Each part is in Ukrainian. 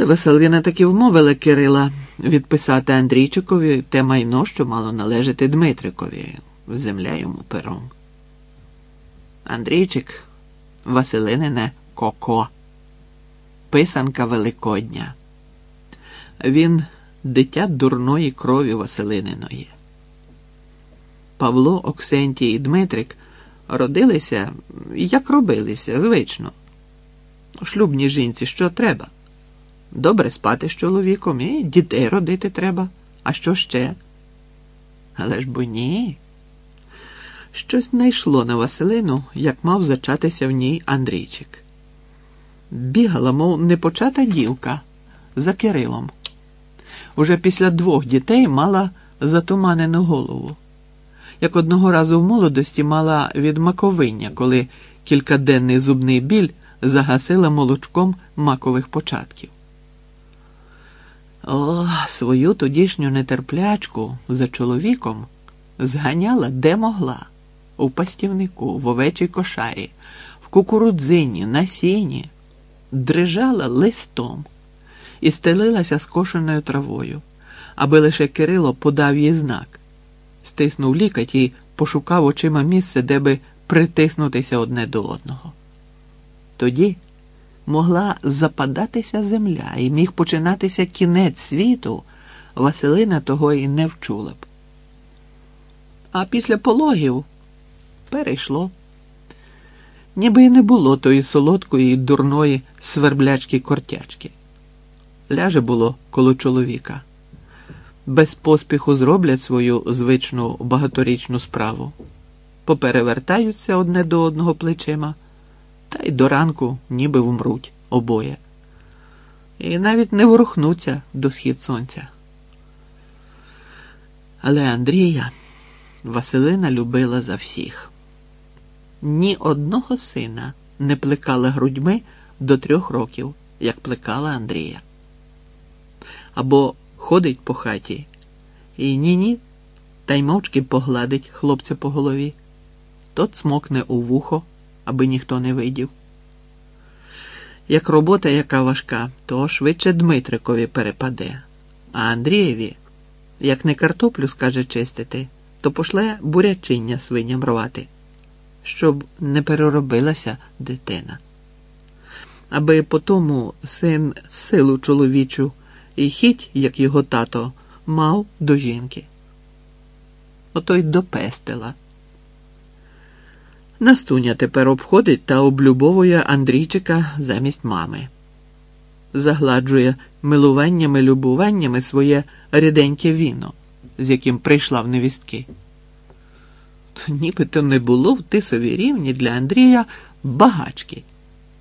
Але Василина таки вмовила Кирила відписати Андрійчикові те майно, що мало належати Дмитрикові, земля йому пером. Андрійчик Василинине Коко, писанка Великодня. Він дитя дурної крові Василининої. Павло, Оксентій і Дмитрик родилися, як робилися, звично. Шлюбній жінці що треба? Добре спати з чоловіком і дітей родити треба. А що ще? Але ж бо ні. Щось не йшло на Василину, як мав зачатися в ній Андрійчик. Бігала, мов непочата дівка за Кирилом. Уже після двох дітей мала затуманену голову. Як одного разу в молодості мала від маковиння, коли кількаденний зубний біль загасила молочком макових початків. О, свою тодішню нетерплячку за чоловіком зганяла де могла. У пастівнику, в овечій кошарі, в кукурудзині, на сіні, дрижала листом і стелилася скошеною травою, аби лише Кирило подав їй знак, стиснув лікать і пошукав очима місце, де би притиснутися одне до одного. Тоді могла западатися земля і міг починатися кінець світу, Василина того і не вчула б. А після пологів перейшло. Ніби й не було тої солодкої, дурної сверблячки кортячки. Ляже було коло чоловіка. Без поспіху зроблять свою звичну багаторічну справу, поперевертаються одне до одного плечима та й до ранку ніби вмруть обоє. І навіть не ворухнуться до схід сонця. Але Андрія Василина любила за всіх. Ні одного сина не плекала грудьми до трьох років, як плекала Андрія. Або ходить по хаті і ні-ні, та й мовчки погладить хлопця по голові, тот смокне у вухо аби ніхто не видів. Як робота яка важка, то швидше Дмитрикові перепаде, а Андрієві, як не картоплю скаже чистити, то пошле бурячиння свиням рвати, щоб не переробилася дитина. Аби потому син силу чоловічу і хіть, як його тато, мав до жінки. Ото й допестила. Настуня тепер обходить та облюбовує Андрійчика замість мами, загладжує милуваннями любуваннями своє ріденьке віно, з яким прийшла в невістки. Нібито не було в тисовій рівні для Андрія багачки,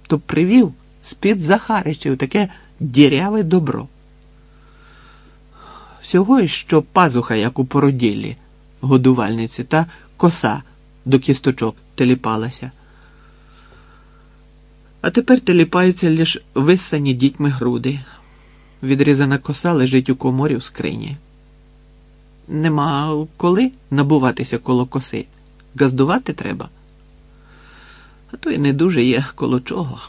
то привів з-під Захаричів таке діряве добро. Всього, що пазуха, як у породіллі, годувальниці, та коса до кісточок теліпалася. А тепер теліпаються лише висані дітьми груди. Відрізана коса лежить у коморі в скрині. Нема коли набуватися коло коси. Газдувати треба. А то й не дуже є коло чого.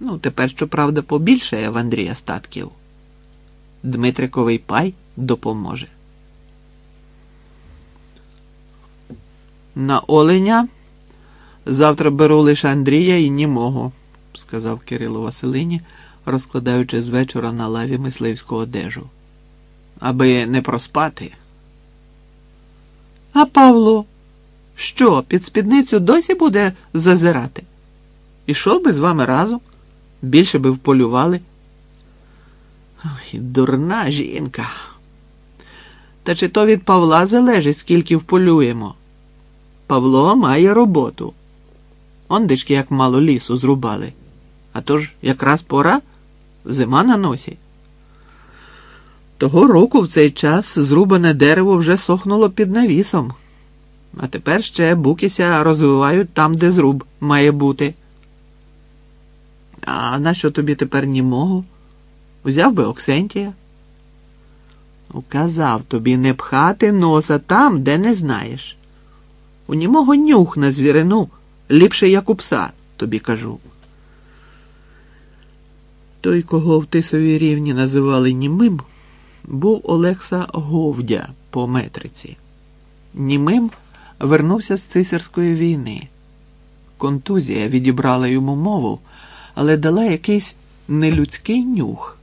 Ну, тепер, щоправда, побільшає в Андрія статків. Дмитриковий пай допоможе. На оленя завтра беру лише Андрія і німого, сказав Кирило Василині, розкладаючи з вечора на лаві мисливську одежу. Аби не проспати. А Павло, що, під спідницю досі буде зазирати? Ішов би з вами разом, більше би вполювали. Ой, дурна жінка. Та чи то від Павла залежить, скільки вполюємо? Павло має роботу. Ондечки як мало лісу зрубали. А то ж якраз пора зима на носі. Того року в цей час зрубане дерево вже сохнуло під навісом, а тепер ще букися розвивають там, де зруб має бути. А нащо тобі тепер німого? Взяв би Оксентія? Указав тобі не пхати носа там, де не знаєш. У німого нюх на звірину ліпше, як у пса, тобі кажу. Той, кого в Тисовій рівні називали німим, був Олекса Говдя по метриці. Німим вернувся з цисарської війни. Контузія відібрала йому мову, але дала якийсь нелюдський нюх